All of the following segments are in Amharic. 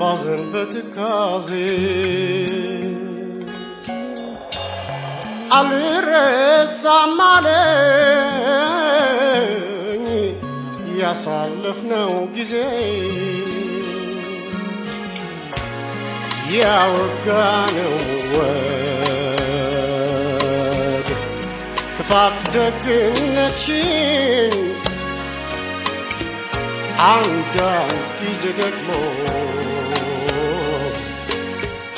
ባዘን በትካዜ አልረሳም አለኝ ያሳለፍነው ጊዜ ያወጋነው ወግ ክፋት ደግነትሽን አንዳንድ ጊዜ ደግሞ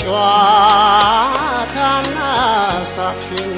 ጨዋታና ሳቅሽን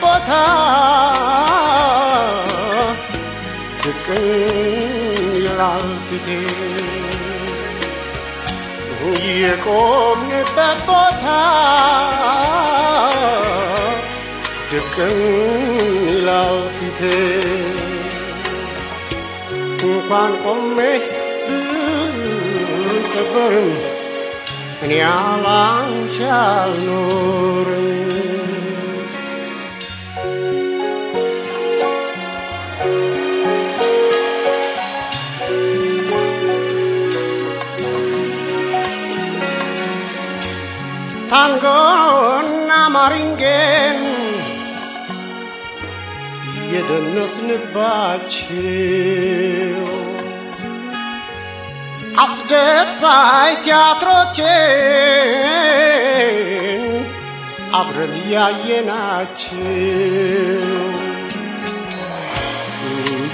có tha cây làm phi thế Ye có nghe ta có tha Được cân lao phi thế Cùng quan có mê Đưa ta vâng Nhà lang cha nô rừng ታንጎና ማሪንጌን የደነስንባቸው አስደሳይ ቲያትሮችን አብረን ያየናቸው።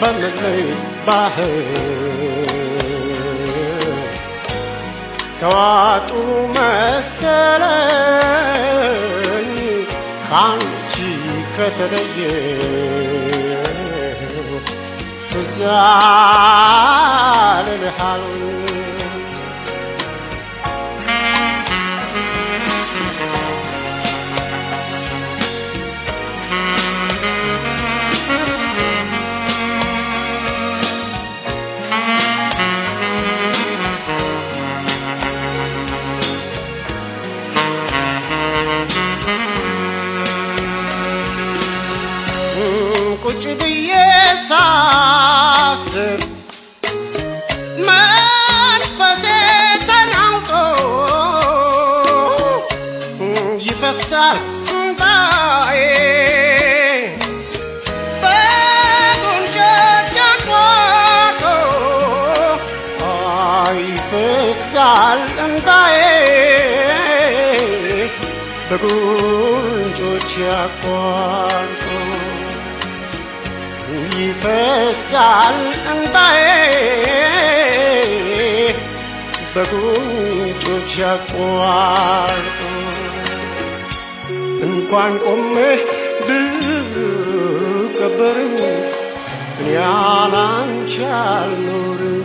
በመለይ ባህር ተዋጡ መሰለኝ ካንቺ ከተለየ። ትዝ አልልሃል ይፈሳል እንባዬ በጉንጮቼ አቋርጦ ይፈሳል እንባዬ በጉንጮች ያቋርጡ እንኳን ቆሜ ብቀበርም እኔ ያላንቺ አልኖርም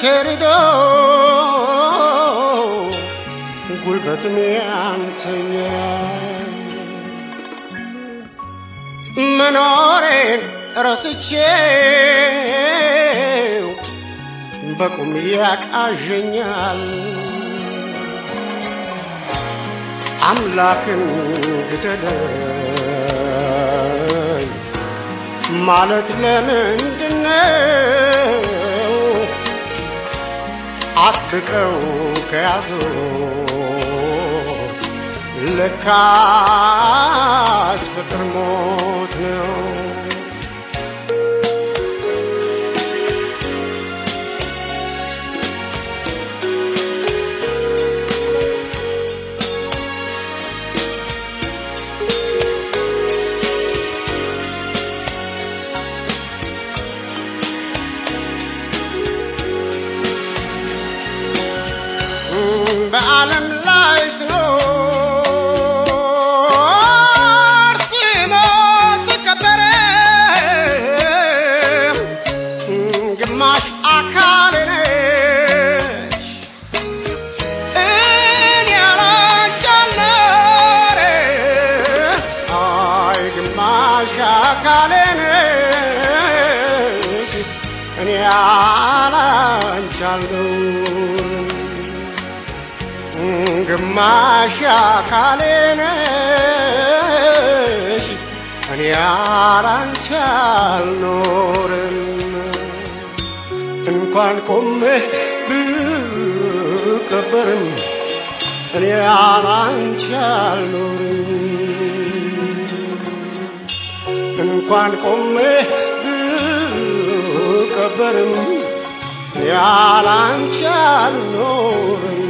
ሰውነቴ ርዶ ጉልበትም ያንሰኛል መኖሬን ረስቼው በቁም ያቃዠኛል። አምላክን ግደለኝ ማለት ለምንድነው አጥብቀው ከያዙ ለካስ ፍቅር ሞት ነው በዓለም ላይ ስኖር ስሞት ስቀበር ግማሽ አካሌ ነሽ። እኔ አልኖርም አይ ግማሽ አካሌ ነሽ። እኔ አልኖርም ግማሽ አካሌ ነሽ እኔ ያላንቺ አልኖርም። እንኳን ቆሜ ብቀበርም እኔ ያላንቺ አልኖርም። እንኳን ቆሜ ብቀበርም ያላንቺ አልኖርም